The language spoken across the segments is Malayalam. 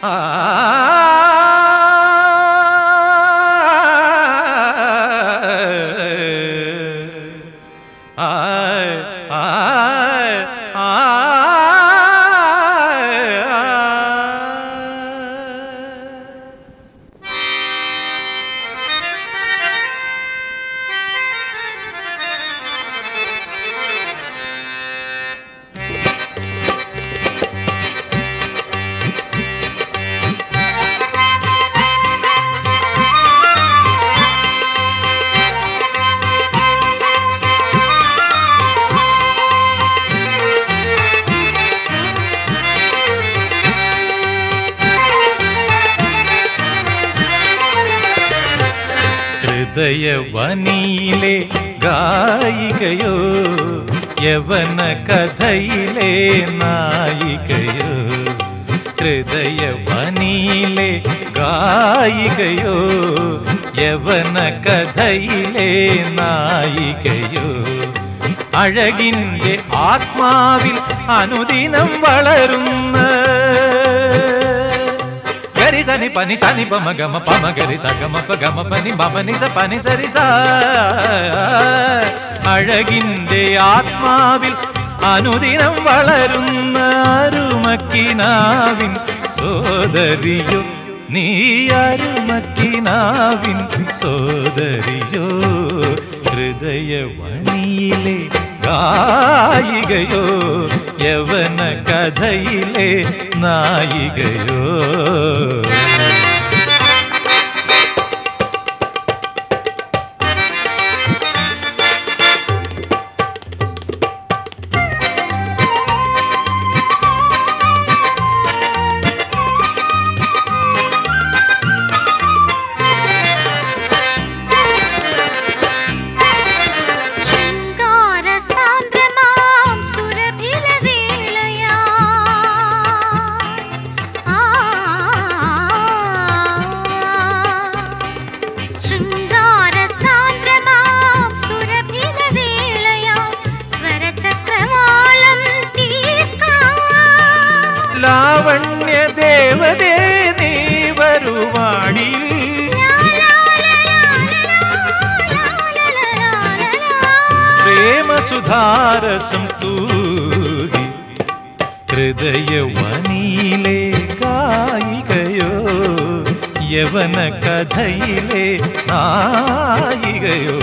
啊。ഹൃദയവനിയിലെ ഗായികയോ യവന കഥയിലെ നായികയോ ഹൃദയവനിയിലെ ഗായികയോ യവന കഥയിലെ നായികയോ. അഴകിന്റെ ആത്മാവിൽ അനുദിനം വളരുന്ന. గరి సని పని సని పమ గమ పమ గరి స గమ ప గమ పని మమ ని స పని సరి స അഴകിൻ്റെ ആത്മാവിൽ അനുദിനം വളരുന്ന അരുമക്കിനാവിൻ സോദരിയോ നീ അരുമക്കിനാവിൻ സോദരിയോ ഹൃദയവണിയിലെ ഗായികയോ യവന കഥയിലെ നായികയോ. പ്രേമസുധാരസം തൂകി ഹൃദയവനിയിലെ കായികയോ യവന കഥയിലെ നായികയോ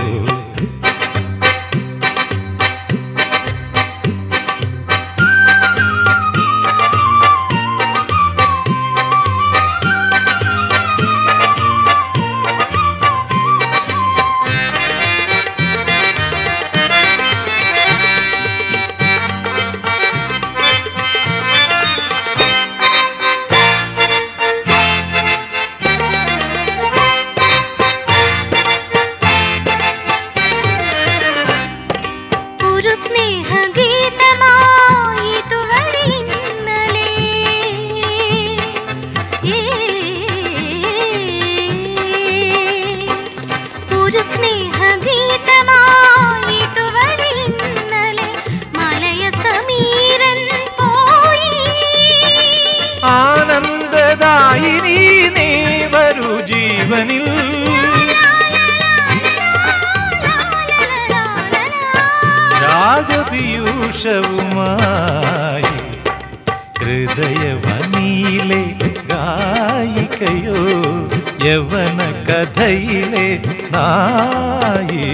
രാഗപീയൂഷവുമായി ഹൃദയവനിയിലെ ഗായികയോ യവന കഥയിലെ നായികയോ.